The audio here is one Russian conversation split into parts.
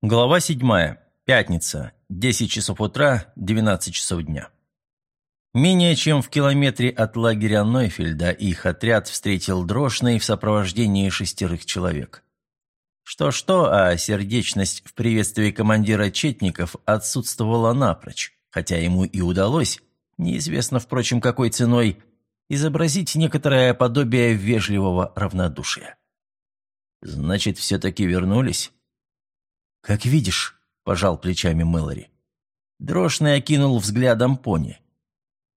Глава 7. Пятница. 10 часов утра, 12 часов дня. Менее чем в километре от лагеря Нойфельда их отряд встретил Дрошный в сопровождении шестерых человек. Что-что, а сердечность в приветствии командира Четников отсутствовала напрочь, хотя ему и удалось, неизвестно, впрочем, какой ценой, изобразить некоторое подобие вежливого равнодушия. «Значит, все-таки вернулись?» «Как видишь», – пожал плечами Мэлори. Дрошный окинул взглядом пони.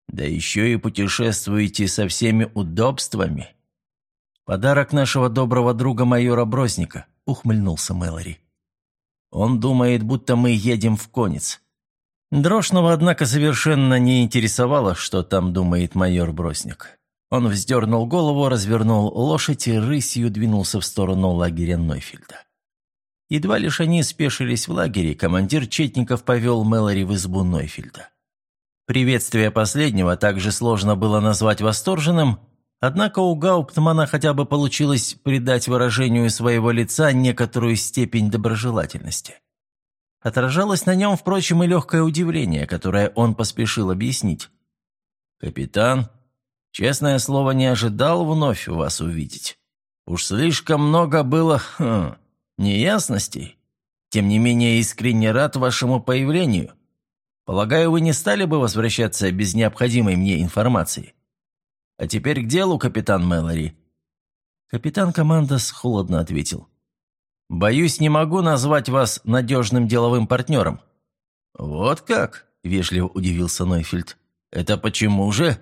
«Да еще и путешествуете со всеми удобствами». «Подарок нашего доброго друга майора Брозника», – ухмыльнулся Мэлори. «Он думает, будто мы едем в конец». Дрошного, однако, совершенно не интересовало, что там думает майор Бросник. Он вздернул голову, развернул лошадь и рысью двинулся в сторону лагеря Нойфельда. Едва лишь они спешились в лагере, командир Четников повел Мэлори в избу Нойфельда. Приветствие последнего также сложно было назвать восторженным, однако у Гауптмана хотя бы получилось придать выражению своего лица некоторую степень доброжелательности. Отражалось на нем, впрочем, и легкое удивление, которое он поспешил объяснить. «Капитан, честное слово, не ожидал вновь вас увидеть. Уж слишком много было хм, неясностей. Тем не менее, искренне рад вашему появлению. Полагаю, вы не стали бы возвращаться без необходимой мне информации. А теперь к делу, капитан Мэлори». Капитан Командос холодно ответил. «Боюсь, не могу назвать вас надежным деловым партнером». «Вот как?» – вежливо удивился Нойфельд. «Это почему же?»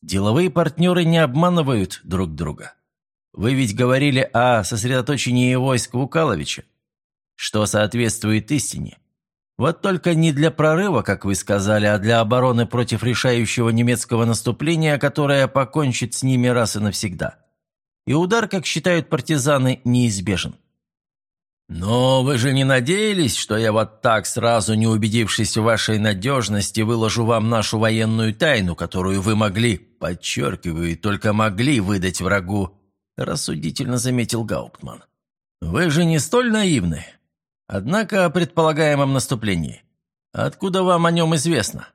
«Деловые партнеры не обманывают друг друга. Вы ведь говорили о сосредоточении войск Вукаловича, что соответствует истине. Вот только не для прорыва, как вы сказали, а для обороны против решающего немецкого наступления, которое покончит с ними раз и навсегда. И удар, как считают партизаны, неизбежен. «Но вы же не надеялись, что я вот так, сразу не убедившись в вашей надежности, выложу вам нашу военную тайну, которую вы могли, подчеркиваю, только могли выдать врагу – рассудительно заметил Гауптман. «Вы же не столь наивны. Однако о предполагаемом наступлении. Откуда вам о нем известно?»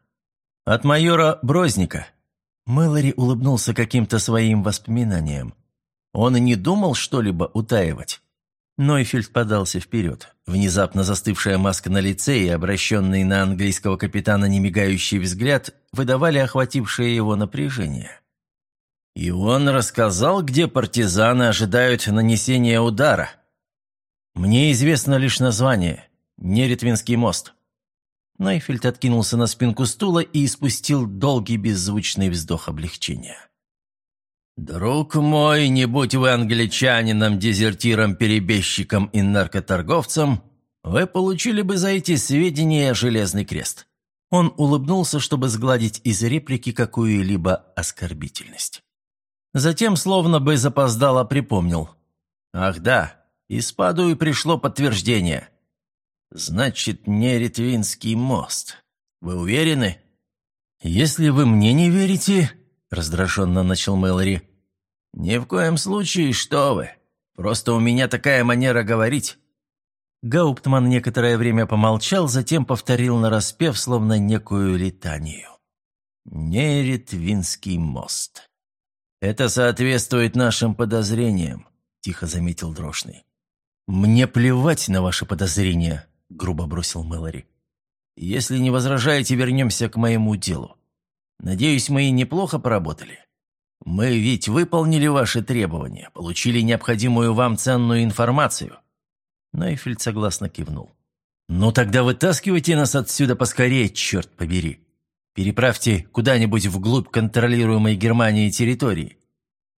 «От майора Брозника». Мэлори улыбнулся каким-то своим воспоминанием. Он и не думал что-либо утаивать. Нойфельд подался вперед. Внезапно застывшая маска на лице и обращенный на английского капитана немигающий взгляд выдавали охватившее его напряжение. И он рассказал, где партизаны ожидают нанесения удара. Мне известно лишь название – Неретвинский мост. Найфельд откинулся на спинку стула и испустил долгий беззвучный вздох облегчения. «Друг мой, не будь вы англичанином, дезертиром, перебежчиком и наркоторговцем, вы получили бы за эти сведения Железный Крест». Он улыбнулся, чтобы сгладить из реплики какую-либо оскорбительность. Затем, словно бы запоздало, припомнил. «Ах да, из Падуи пришло подтверждение. Значит, не Ретвинский мост. Вы уверены?» «Если вы мне не верите...» — раздраженно начал Мэлори. «Ни в коем случае, что вы. Просто у меня такая манера говорить». Гауптман некоторое время помолчал, затем повторил нараспев, словно некую летанию. «Неретвинский мост». «Это соответствует нашим подозрениям», – тихо заметил Дрошный. «Мне плевать на ваши подозрения», – грубо бросил Мэлори. «Если не возражаете, вернемся к моему делу. Надеюсь, мы и неплохо поработали. Мы ведь выполнили ваши требования, получили необходимую вам ценную информацию». Нойфельд согласно кивнул. «Ну тогда вытаскивайте нас отсюда поскорее, черт побери!» Переправьте куда-нибудь вглубь контролируемой Германии территории.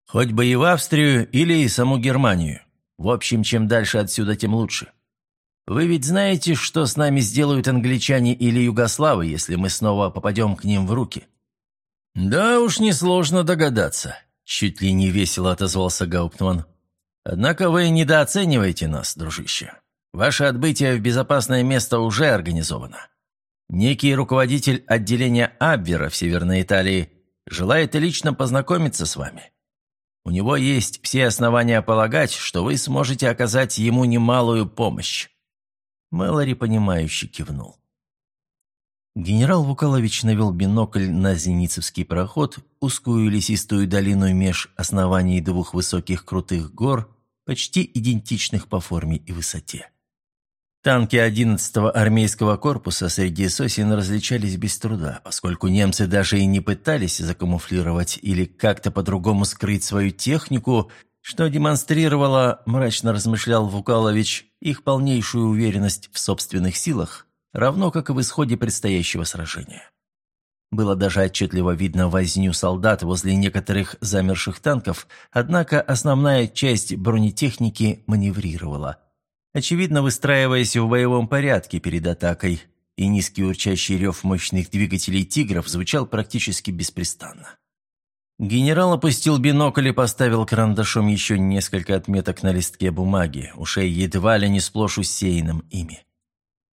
Хоть бы и в Австрию или и саму Германию. В общем, чем дальше отсюда, тем лучше. Вы ведь знаете, что с нами сделают англичане или югославы, если мы снова попадем к ним в руки?» «Да уж несложно догадаться», – чуть ли не весело отозвался Гауптман. «Однако вы недооцениваете нас, дружище. Ваше отбытие в безопасное место уже организовано. Некий руководитель отделения Абвера в Северной Италии желает лично познакомиться с вами. У него есть все основания полагать, что вы сможете оказать ему немалую помощь. Мэлори, понимающе кивнул. Генерал Вукалович навел бинокль на Зеницевский проход, узкую лесистую долину меж оснований двух высоких крутых гор, почти идентичных по форме и высоте. Танки 11-го армейского корпуса среди сосен различались без труда, поскольку немцы даже и не пытались закамуфлировать или как-то по-другому скрыть свою технику, что демонстрировало, мрачно размышлял Вукалович, их полнейшую уверенность в собственных силах – равно как и в исходе предстоящего сражения. Было даже отчетливо видно возню солдат возле некоторых замерших танков, однако основная часть бронетехники маневрировала, очевидно выстраиваясь в боевом порядке перед атакой, и низкий урчащий рев мощных двигателей «Тигров» звучал практически беспрестанно. Генерал опустил бинокль и поставил карандашом еще несколько отметок на листке бумаги, ушей едва ли не сплошь усеянным ими.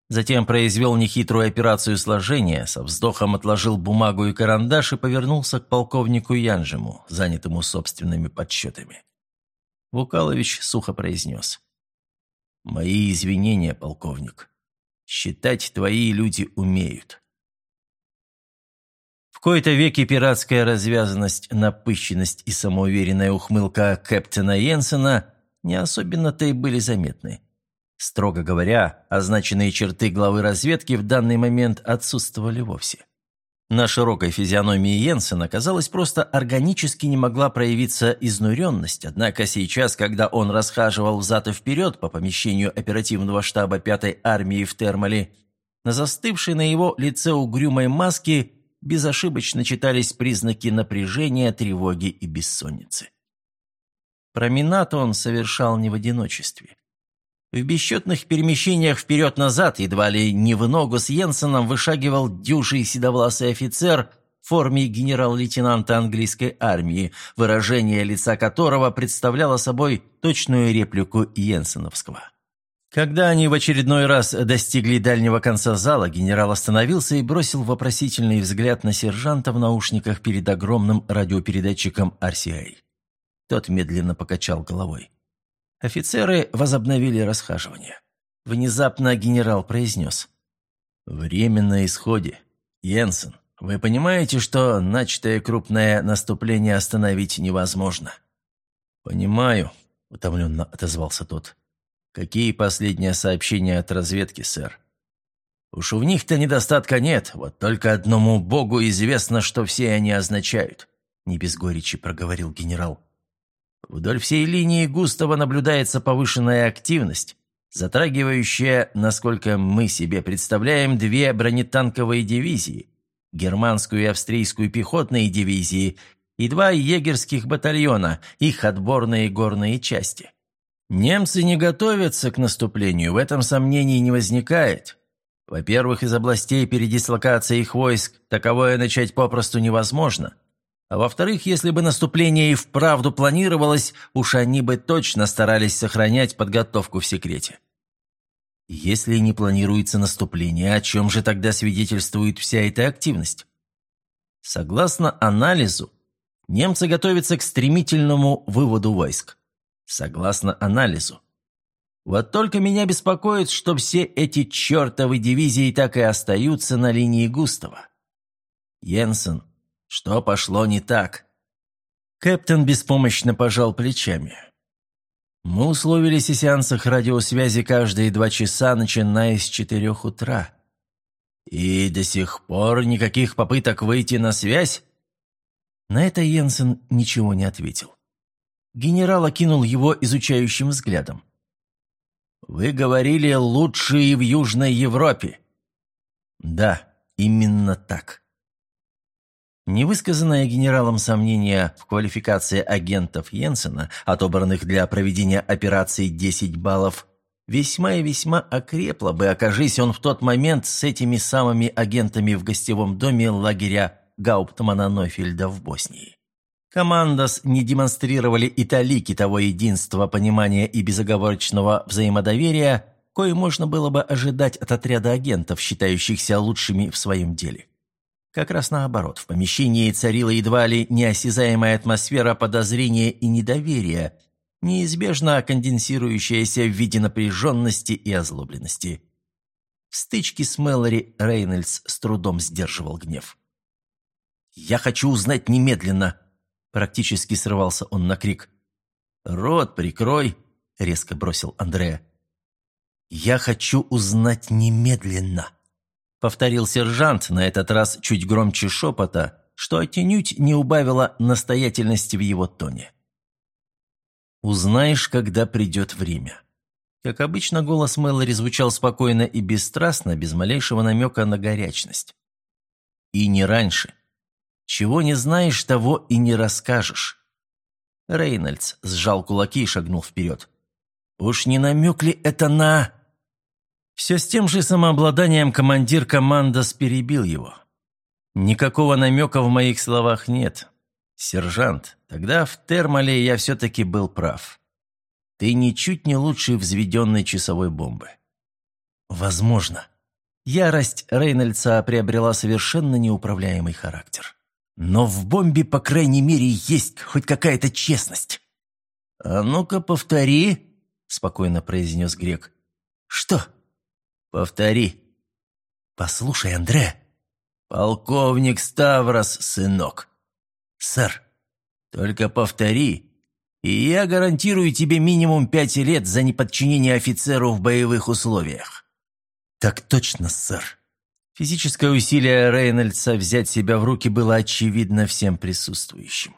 Затем произвел нехитрую операцию сложения, со вздохом отложил бумагу и карандаш и повернулся к полковнику Янжему, занятому собственными подсчетами. Вукалович сухо произнес. «Мои извинения, полковник. Считать твои люди умеют». В кои-то веки пиратская развязанность, напыщенность и самоуверенная ухмылка Кэптена Йенсена не особенно-то и были заметны. Строго говоря, означенные черты главы разведки в данный момент отсутствовали вовсе. На широкой физиономии Йенсена, казалось, просто органически не могла проявиться изнуренность, однако сейчас, когда он расхаживал взад и вперед по помещению оперативного штаба 5-й армии в Термале, на застывшей на его лице угрюмой маске безошибочно читались признаки напряжения, тревоги и бессонницы. Променад он совершал не в одиночестве. В бесчетных перемещениях вперед-назад, едва ли не в ногу с Йенсеном, вышагивал дюжий седовласый офицер в форме генерал-лейтенанта английской армии, выражение лица которого представляло собой точную реплику Йенсеновского. Когда они в очередной раз достигли дальнего конца зала, генерал остановился и бросил вопросительный взгляд на сержанта в наушниках перед огромным радиопередатчиком RCA. Тот медленно покачал головой. Офицеры возобновили расхаживание. Внезапно генерал произнес. «Время на исходе. Йенсен, вы понимаете, что начатое крупное наступление остановить невозможно?» «Понимаю», — утомленно отозвался тот. «Какие последние сообщения от разведки, сэр?» «Уж у них-то недостатка нет, вот только одному богу известно, что все они означают», — не без горечи проговорил генерал. Вдоль всей линии Густава наблюдается повышенная активность, затрагивающая, насколько мы себе представляем, две бронетанковые дивизии, германскую и австрийскую пехотные дивизии и два егерских батальона, их отборные горные части. Немцы не готовятся к наступлению, в этом сомнений не возникает. Во-первых, из областей передислокации их войск таковое начать попросту невозможно – а во-вторых, если бы наступление и вправду планировалось, уж они бы точно старались сохранять подготовку в секрете. Если не планируется наступление, о чем же тогда свидетельствует вся эта активность? Согласно анализу, немцы готовятся к стремительному выводу войск. Согласно анализу. Вот только меня беспокоит, что все эти чертовы дивизии так и остаются на линии Густава. Йенсен, что пошло не так?» Кэптен беспомощно пожал плечами. «Мы условились о сеансах радиосвязи каждые два часа, начиная с четырех утра. И до сих пор никаких попыток выйти на связь?» На это Йенсен ничего не ответил. Генерал окинул его изучающим взглядом. «Вы говорили, лучшие в Южной Европе». «Да, именно так». Невысказанное генералом сомнение в квалификации агентов Йенсена, отобранных для проведения операции 10 баллов, весьма и весьма окрепло бы, окажись он в тот момент с этими самыми агентами в гостевом доме лагеря Гауптмана Нойфельда в Боснии. Командос не демонстрировали и талики того единства, понимания и безоговорочного взаимодоверия, кое можно было бы ожидать от отряда агентов, считающихся лучшими в своем деле. Как раз наоборот, в помещении царила едва ли неосязаемая атмосфера подозрения и недоверия, неизбежно конденсирующаяся в виде напряженности и озлобленности. В стычке с Мэлори Рейнольдс с трудом сдерживал гнев. «Я хочу узнать немедленно!» Практически срывался он на крик. «Рот прикрой!» — резко бросил Андрея. «Я хочу узнать немедленно!» — повторил сержант, на этот раз чуть громче шепота, что отнюдь не убавило настоятельности в его тоне. «Узнаешь, когда придет время». Как обычно, голос Мэлори звучал спокойно и бесстрастно, без малейшего намека на горячность. «И не раньше. Чего не знаешь, того и не расскажешь». Рейнольдс сжал кулаки и шагнул вперед. «Уж не намек ли это на...» Все с тем же самообладанием командир командос перебил его. «Никакого намека в моих словах нет. Сержант, тогда в термале я все-таки был прав. Ты ничуть не лучше взведенной часовой бомбы». «Возможно». Ярость Рейнольдса приобрела совершенно неуправляемый характер. «Но в бомбе, по крайней мере, есть хоть какая-то честность». «А ну-ка, повтори», — спокойно произнес Грек. «Что?» «Повтори». «Послушай, Андре». «Полковник Ставрос, сынок». «Сэр». «Только повтори, и я гарантирую тебе минимум пять лет за неподчинение офицеру в боевых условиях». «Так точно, сэр». Физическое усилие Рейнольдса взять себя в руки было очевидно всем присутствующим.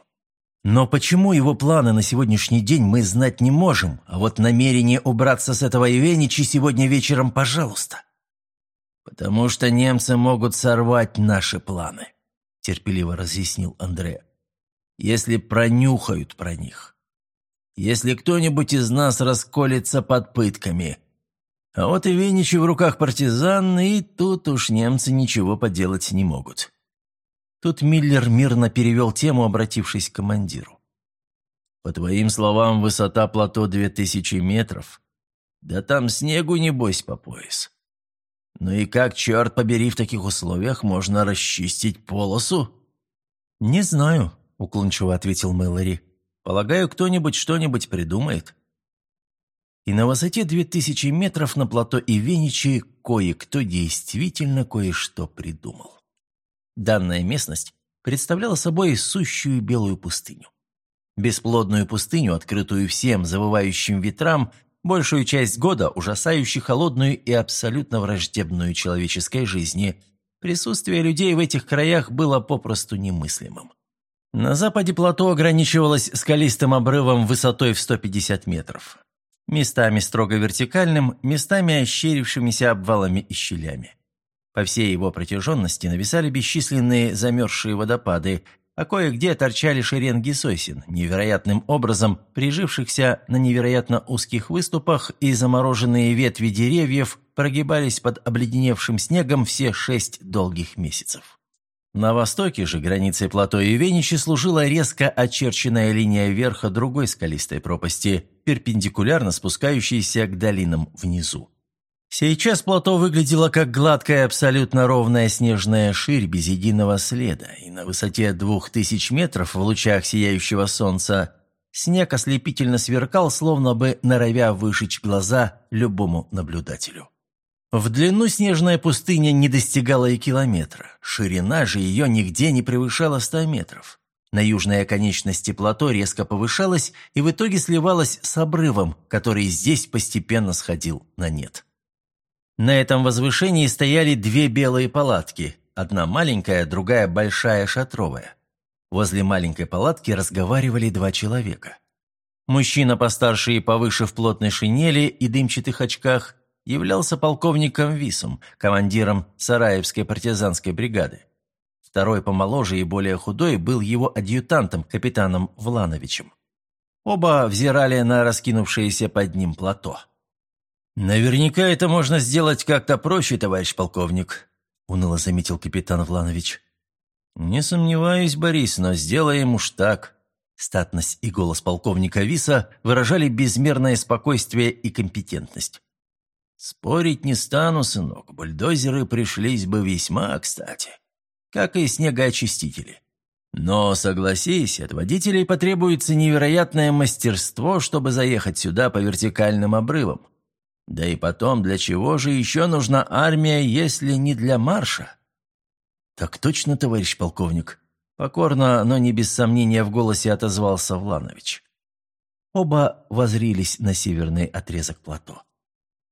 Но почему его планы на сегодняшний день мы знать не можем, а вот намерение убраться с этого Ивеничи сегодня вечером, пожалуйста? Потому что немцы могут сорвать наши планы, терпеливо разъяснил Андре. Если пронюхают про них. Если кто-нибудь из нас расколется под пытками. А вот Ивеничи в руках партизан, и тут уж немцы ничего поделать не могут. Тут Миллер мирно перевел тему, обратившись к командиру. «По твоим словам, высота плато две тысячи метров. Да там снегу, небось, по пояс. Ну и как, черт побери, в таких условиях можно расчистить полосу?» «Не знаю», — уклончиво ответил Мэлори. «Полагаю, кто-нибудь что-нибудь придумает». И на высоте две тысячи метров на плато Ивеничи кое-кто действительно кое-что придумал. Данная местность представляла собой сущую белую пустыню. Бесплодную пустыню, открытую всем завывающим ветрам, большую часть года ужасающую холодную и абсолютно враждебную человеческой жизни, присутствие людей в этих краях было попросту немыслимым. На западе плато ограничивалось скалистым обрывом высотой в 150 метров. Местами строго вертикальным, местами ощерившимися обвалами и щелями. По всей его протяженности нависали бесчисленные замерзшие водопады, а кое-где торчали шеренги сосен, невероятным образом прижившихся на невероятно узких выступах, и замороженные ветви деревьев прогибались под обледеневшим снегом все шесть долгих месяцев. На востоке же границей плато Ивеничи служила резко очерченная линия верха другой скалистой пропасти, перпендикулярно спускающейся к долинам внизу. Сейчас плато выглядело как гладкая, абсолютно ровная снежная ширь без единого следа, и на высоте двух тысяч метров в лучах сияющего солнца снег ослепительно сверкал, словно бы норовя выжечь глаза любому наблюдателю. В длину снежная пустыня не достигала и километра, ширина же ее нигде не превышала ста метров. На южной оконечности плато резко повышалась и в итоге сливалась с обрывом, который здесь постепенно сходил на нет. На этом возвышении стояли две белые палатки, одна маленькая, другая большая шатровая. Возле маленькой палатки разговаривали два человека. Мужчина постарше и повыше в плотной шинели и дымчатых очках являлся полковником Висом, командиром Сараевской партизанской бригады. Второй помоложе и более худой был его адъютантом, капитаном Влановичем. Оба взирали на раскинувшееся под ним плато. «Наверняка это можно сделать как-то проще, товарищ полковник», — уныло заметил капитан Вланович. «Не сомневаюсь, Борис, но сделаем уж так». Статность и голос полковника Виса выражали безмерное спокойствие и компетентность. «Спорить не стану, сынок, бульдозеры пришлись бы весьма кстати, как и снегоочистители. Но, согласись, от водителей потребуется невероятное мастерство, чтобы заехать сюда по вертикальным обрывам. Да и потом, для чего же еще нужна армия, если не для марша? Так точно, товарищ полковник. Покорно, но не без сомнения в голосе отозвался Вланович. Оба возрились на северный отрезок плато.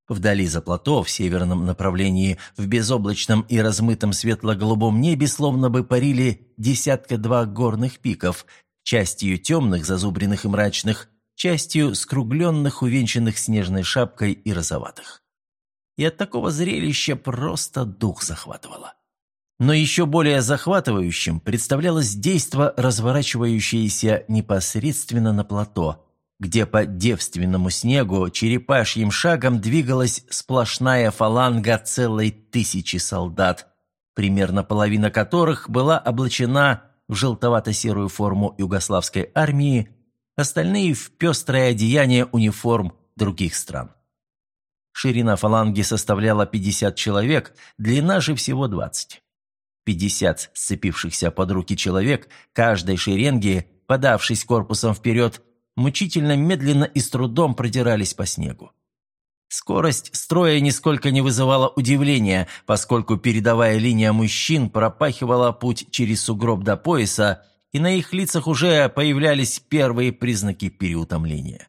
Вдали за плато, в северном направлении, в безоблачном и размытом светло-голубом небе, словно бы парили десятка-два горных пиков, частью темных, зазубренных и мрачных, частью скругленных, увенчанных снежной шапкой и розоватых. И от такого зрелища просто дух захватывало. Но еще более захватывающим представлялось действо, разворачивающееся непосредственно на плато – где по девственному снегу черепашьим шагом двигалась сплошная фаланга целой тысячи солдат, примерно половина которых была облачена в желтовато-серую форму югославской армии, остальные в пестрое одеяние униформ других стран. Ширина фаланги составляла 50 человек, длина же всего 20. 50 сцепившихся под руки человек каждой шеренги, подавшись корпусом вперед, мучительно медленно и с трудом продирались по снегу. Скорость строя нисколько не вызывала удивления, поскольку передовая линия мужчин пропахивала путь через сугроб до пояса, и на их лицах уже появлялись первые признаки переутомления.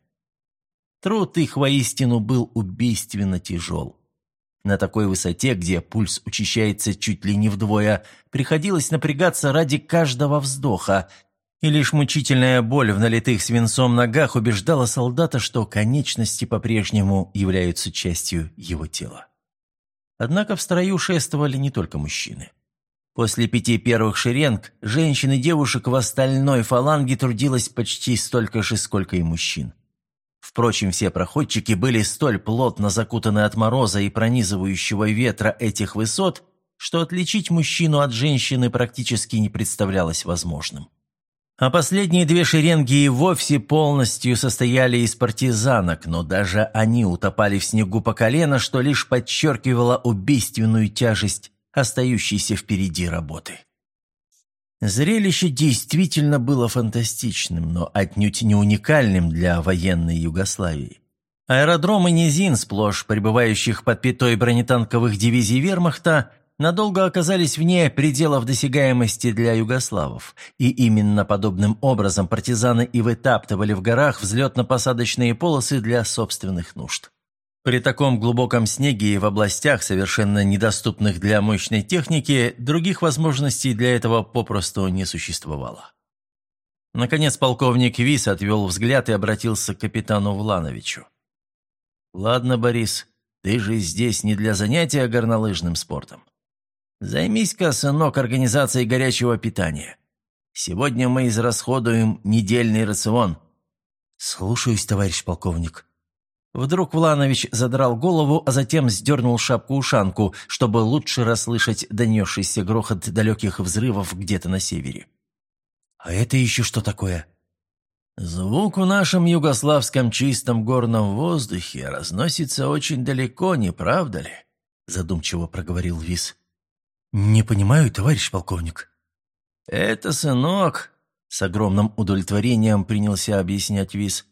Труд их воистину был убийственно тяжел. На такой высоте, где пульс учащается чуть ли не вдвое, приходилось напрягаться ради каждого вздоха, и лишь мучительная боль в налитых свинцом ногах убеждала солдата, что конечности по-прежнему являются частью его тела. Однако в строю шествовали не только мужчины. После пяти первых шеренг женщин и девушек в остальной фаланге трудилось почти столько же, сколько и мужчин. Впрочем, все проходчики были столь плотно закутаны от мороза и пронизывающего ветра этих высот, что отличить мужчину от женщины практически не представлялось возможным. А последние две шеренги и вовсе полностью состояли из партизанок, но даже они утопали в снегу по колено, что лишь подчеркивало убийственную тяжесть остающейся впереди работы. Зрелище действительно было фантастичным, но отнюдь не уникальным для военной Югославии. Аэродром и низин, сплошь пребывающих под пятой бронетанковых дивизий вермахта, надолго оказались вне пределов досягаемости для югославов, и именно подобным образом партизаны и вытаптывали в горах взлетно-посадочные полосы для собственных нужд. При таком глубоком снеге и в областях, совершенно недоступных для мощной техники, других возможностей для этого попросту не существовало. Наконец полковник Вис отвел взгляд и обратился к капитану Влановичу. «Ладно, Борис, ты же здесь не для занятия горнолыжным спортом. Займись-ка, сынок, организацией горячего питания. Сегодня мы израсходуем недельный рацион». «Слушаюсь, товарищ полковник». Вдруг Вланович задрал голову, а затем сдернул шапку-ушанку, чтобы лучше расслышать донесшийся грохот далеких взрывов где-то на севере. «А это еще что такое?» «Звук в нашем югославском чистом горном воздухе разносится очень далеко, не правда ли?» задумчиво проговорил Вис. «Не понимаю, товарищ полковник». «Это, сынок», — с огромным удовлетворением принялся объяснять Вис,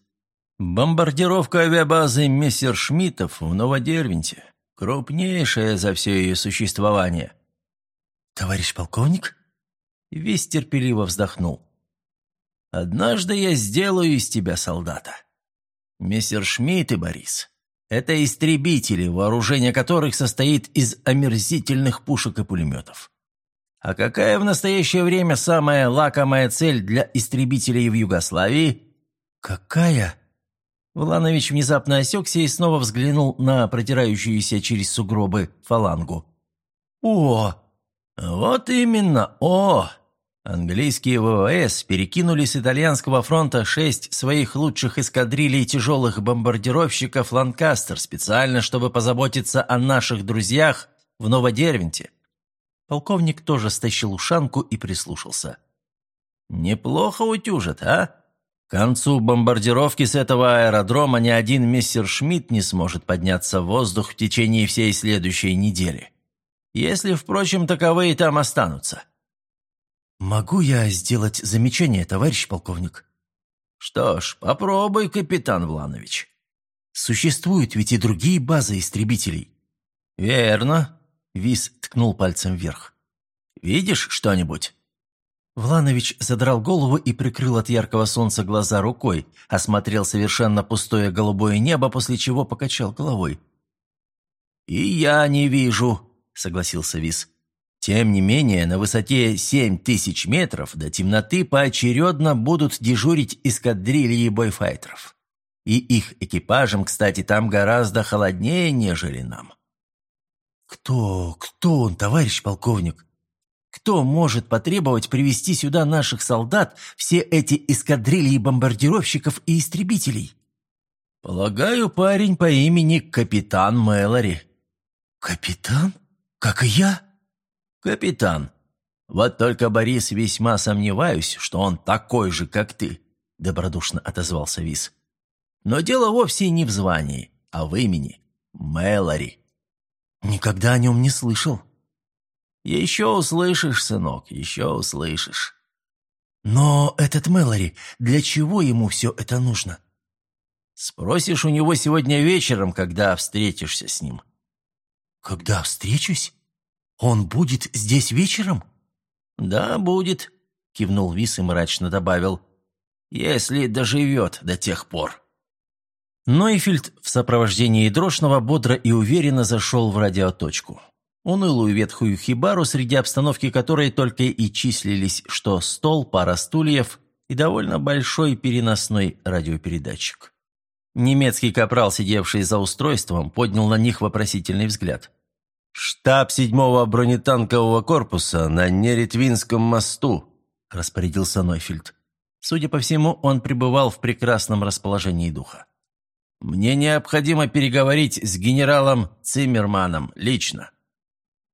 «бомбардировка авиабазы Мессершмиттов в Новодервенте, крупнейшая за все ее существование». «Товарищ полковник?» Вис терпеливо вздохнул. «Однажды я сделаю из тебя солдата. Мессершмитты, Борис, это истребители, вооружение которых состоит из омерзительных пушек и пулеметов. А какая в настоящее время самая лакомая цель для истребителей в Югославии? Какая? Вланович внезапно осекся и снова взглянул на протирающуюся через сугробы фалангу. «О! Вот именно, о! Английские ВВС перекинули с итальянского фронта шесть своих лучших эскадрилей тяжелых бомбардировщиков «Ланкастер» специально, чтобы позаботиться о наших друзьях в Новодервенте. Полковник тоже стащил ушанку и прислушался. «Неплохо утюжат, а? К концу бомбардировки с этого аэродрома ни один мистер Шмидт не сможет подняться в воздух в течение всей следующей недели. Если, впрочем, таковые там останутся». «Могу я сделать замечание, товарищ полковник?» «Что ж, попробуй, капитан Вланович». Существуют ведь и другие базы истребителей». «Верно», — Вис ткнул пальцем вверх. «Видишь что-нибудь?» Вланович задрал голову и прикрыл от яркого солнца глаза рукой, осмотрел совершенно пустое голубое небо, после чего покачал головой. «И я не вижу», — согласился Вис. «Тем не менее, на высоте семь тысяч метров до темноты поочередно будут дежурить эскадрильи бойфайтеров. И их экипажам, кстати, там гораздо холоднее, нежели нам». «Кто, кто он, товарищ полковник?» Кто может потребовать привести сюда наших солдат, все эти эскадрильи бомбардировщиков и истребителей? Полагаю, парень по имени Капитан Мэлори. Капитан? Как и я? Капитан. Вот только, Борис, весьма сомневаюсь, что он такой же, как ты, добродушно отозвался Вис. Но дело вовсе не в звании, а в имени. Мэлори. Никогда о нем не слышал. «Еще услышишь, сынок, еще услышишь». «Но этот Мэлори, для чего ему все это нужно?» «Спросишь у него сегодня вечером, когда встретишься с ним». «Когда встречусь? Он будет здесь вечером?» «Да, будет», — кивнул Вис и мрачно добавил. «Если доживет до тех пор». Нойфельд в сопровождении Дрошного бодро и уверенно зашел в радиоточку унылую ветхую хибару, среди обстановки которой только и числились, что стол, пара стульев и довольно большой переносной радиопередатчик. Немецкий капрал, сидевший за устройством, поднял на них вопросительный взгляд. «Штаб седьмого бронетанкового корпуса на Неретвинском мосту», – распорядился Нойфельд. Судя по всему, он пребывал в прекрасном расположении духа. «Мне необходимо переговорить с генералом Циммерманом лично».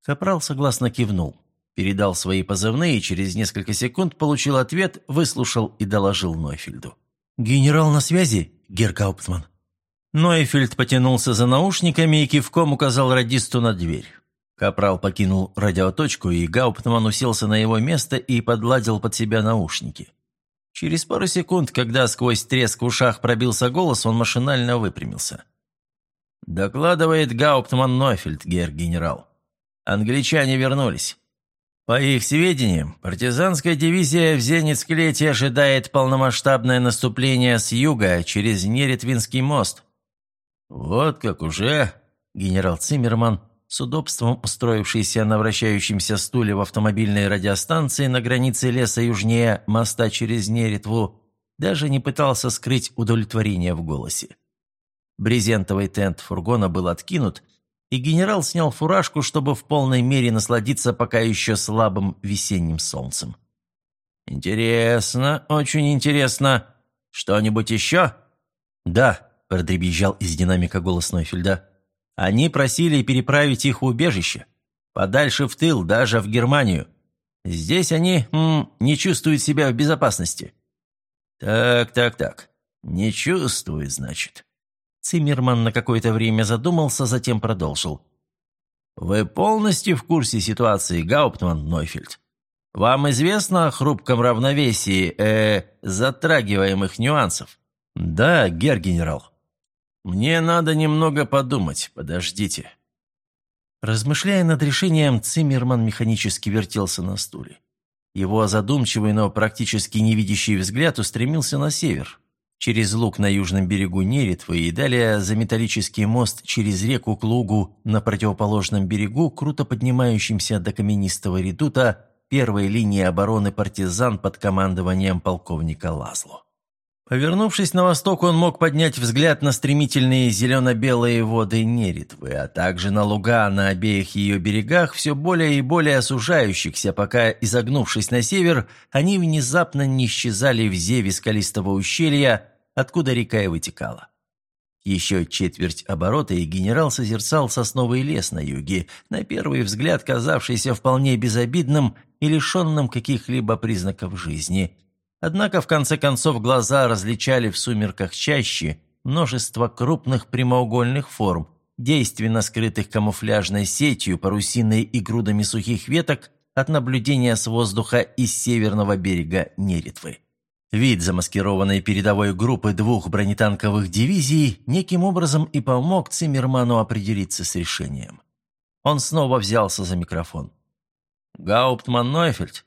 Капрал согласно кивнул, передал свои позывные и через несколько секунд получил ответ, выслушал и доложил Нойфельду. «Генерал на связи, Герр Гауптман?» Нойфельд потянулся за наушниками и кивком указал радисту на дверь. Капрал покинул радиоточку, и Гауптман уселся на его место и подладил под себя наушники. Через пару секунд, когда сквозь треск в ушах пробился голос, он машинально выпрямился. «Докладывает Гауптман Нойфельд, герр-генерал. Англичане вернулись. По их сведениям, партизанская дивизия в Зенецклете ожидает полномасштабное наступление с юга через Неретвинский мост. Вот как уже генерал Циммерман, с удобством устроившийся на вращающемся стуле в автомобильной радиостанции на границе леса южнее моста через Неретву, даже не пытался скрыть удовлетворение в голосе. Брезентовый тент фургона был откинут, и генерал снял фуражку, чтобы в полной мере насладиться пока еще слабым весенним солнцем. «Интересно, очень интересно. Что-нибудь еще?» «Да», – продребезжал из динамика голос Нойфельда. «Они просили переправить их в убежище. Подальше в тыл, даже в Германию. Здесь они м, не чувствуют себя в безопасности». «Так, так, так. Не чувствуют, значит. Циммерман на какое-то время задумался, затем продолжил. «Вы полностью в курсе ситуации, Гауптман Нойфельд? Вам известно о хрупком равновесии, э, затрагиваемых нюансов?» «Да, гер-генерал». «Мне надо немного подумать, подождите». Размышляя над решением, Циммерман механически вертелся на стуле. Его задумчивый, но практически невидящий взгляд устремился на север, через луг на южном берегу Неретвы и далее за металлический мост через реку к лугу на противоположном берегу, круто поднимающимся до каменистого редута первой линии обороны партизан под командованием полковника Лазло. Повернувшись на восток, он мог поднять взгляд на стремительные зелено-белые воды Неретвы, а также на луга на обеих ее берегах, все более и более сужающихся, пока, изогнувшись на север, они внезапно не исчезали в зеве скалистого ущелья, откуда река и вытекала. Еще четверть оборота, и генерал созерцал сосновый лес на юге, на первый взгляд казавшийся вполне безобидным и лишенным каких-либо признаков жизни. Однако, в конце концов, глаза различали в сумерках чаще множество крупных прямоугольных форм, действенно скрытых камуфляжной сетью, парусиной и грудами сухих веток от наблюдения с воздуха из северного берега Неретвы. Вид замаскированной передовой группы двух бронетанковых дивизий неким образом и помог Циммерману определиться с решением. Он снова взялся за микрофон. «Гауптман Нойфельд,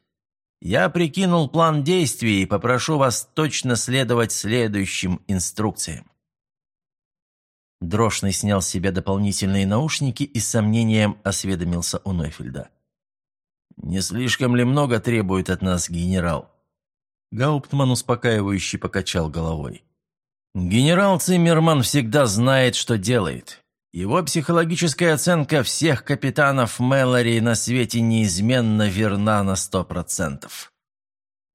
я прикинул план действий и попрошу вас точно следовать следующим инструкциям. Дрошный снял с себя дополнительные наушники и с сомнением осведомился у Нойфельда. «Не слишком ли много требует от нас генерал?» Гауптман успокаивающе покачал головой. «Генерал Циммерман всегда знает, что делает. Его психологическая оценка всех капитанов Мэлори на свете неизменно верна на сто процентов».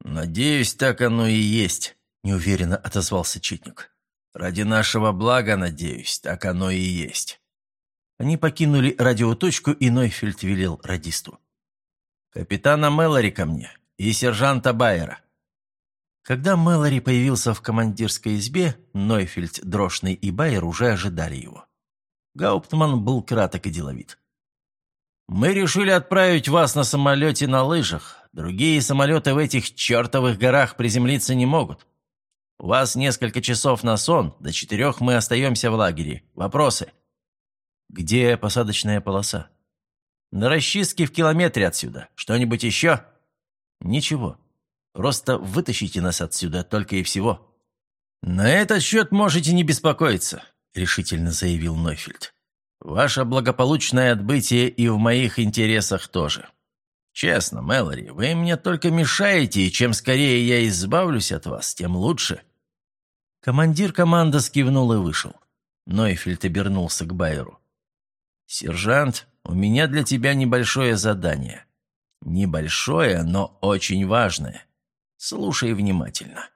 «Надеюсь, так оно и есть», – неуверенно отозвался Читник. «Ради нашего блага, надеюсь, так оно и есть». Они покинули радиоточку, и Нойфельд велел радисту. «Капитана Мэлори ко мне и сержанта Байера». Когда Мэлори появился в командирской избе, Нойфельд, Дрошный и Байер уже ожидали его. Гауптман был краток и деловит. «Мы решили отправить вас на самолете на лыжах. Другие самолеты в этих чертовых горах приземлиться не могут. У вас несколько часов на сон, до четырех мы остаемся в лагере. Вопросы?» «Где посадочная полоса?» «На расчистке в километре отсюда. Что-нибудь еще?» «Ничего. Просто вытащите нас отсюда, только и всего». «На этот счет можете не беспокоиться. – решительно заявил Нойфельд. «Ваше благополучное отбытие и в моих интересах тоже. Честно, Мэлори, вы мне только мешаете, и чем скорее я избавлюсь от вас, тем лучше». Командир команды скивнул и вышел. Нойфельд обернулся к Байеру. «Сержант, у меня для тебя небольшое задание. Небольшое, но очень важное. Слушай внимательно».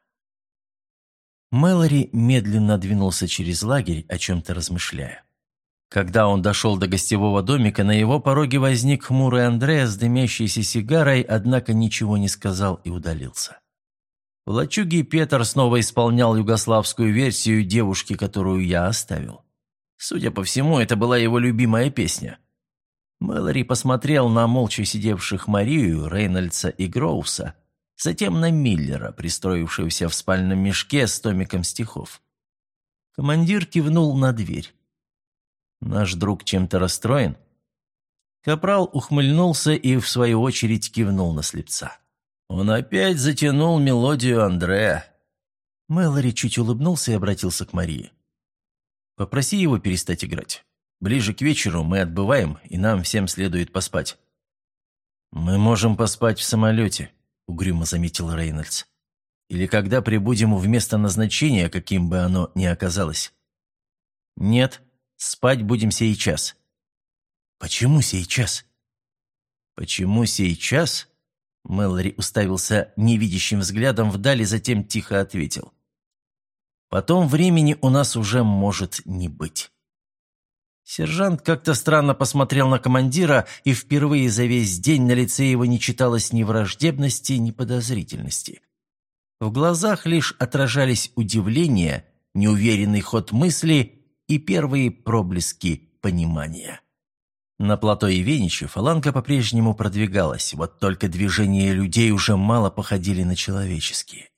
Мэлори медленно двинулся через лагерь, о чем-то размышляя. Когда он дошел до гостевого домика, на его пороге возник хмурый Андреа с дымящейся сигарой, однако ничего не сказал и удалился. В лачуге Петр снова исполнял югославскую версию девушки, которую я оставил. Судя по всему, это была его любимая песня. Мэлори посмотрел на молча сидевших Марию, Рейнольдса и Гроуса – затем на Миллера, пристроившегося в спальном мешке с томиком стихов. Командир кивнул на дверь. «Наш друг чем-то расстроен?» Капрал ухмыльнулся и, в свою очередь, кивнул на слепца. «Он опять затянул мелодию Андреа». Мэлори чуть улыбнулся и обратился к Марии. «Попроси его перестать играть. Ближе к вечеру мы отбываем, и нам всем следует поспать». «Мы можем поспать в самолете», – угрюмо заметил Рейнольдс. «Или когда прибудем в место назначения, каким бы оно ни оказалось». «Нет, спать будем сейчас». «Почему сейчас?» «Почему сейчас?» Мэлори уставился невидящим взглядом вдали, затем тихо ответил. «Потом времени у нас уже может не быть». Сержант как-то странно посмотрел на командира, и впервые за весь день на лице его не читалось ни враждебности, ни подозрительности. В глазах лишь отражались удивление, неуверенный ход мысли и первые проблески понимания. На плато Ивенича фаланга по-прежнему продвигалась, вот только движения людей уже мало походили на человеческие.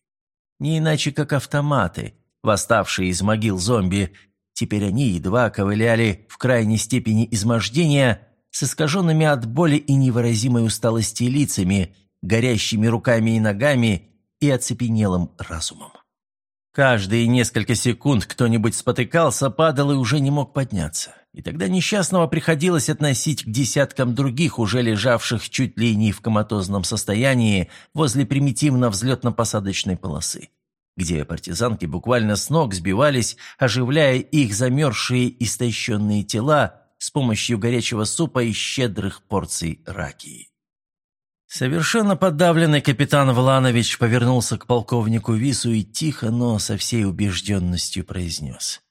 Не иначе, как автоматы, восставшие из могил зомби, Теперь они едва ковыляли в крайней степени измождения, с искаженными от боли и невыразимой усталости лицами, горящими руками и ногами и оцепенелым разумом. Каждые несколько секунд кто-нибудь спотыкался, падал и уже не мог подняться. И тогда несчастного приходилось относить к десяткам других, уже лежавших чуть ли не в коматозном состоянии возле примитивно-взлетно-посадочной полосы где партизанки буквально с ног сбивались, оживляя их замерзшие истощенные тела с помощью горячего супа и щедрых порций ракии. Совершенно подавленный капитан Вланович повернулся к полковнику Вису и тихо, но со всей убежденностью произнес.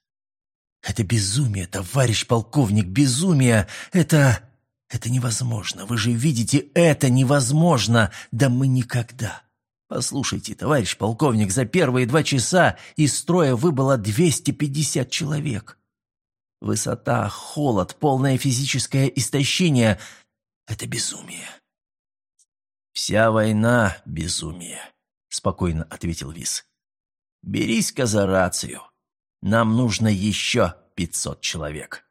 «Это безумие, товарищ полковник, безумие! Это... это невозможно! Вы же видите, это невозможно! Да мы никогда!» Послушайте, товарищ полковник, за первые два часа из строя выбыло 250 человек. Высота, холод, полное физическое истощение — это безумие. Вся война — безумие, — спокойно ответил Вис. «Берись-ка за рацию. Нам нужно еще пятьсот человек».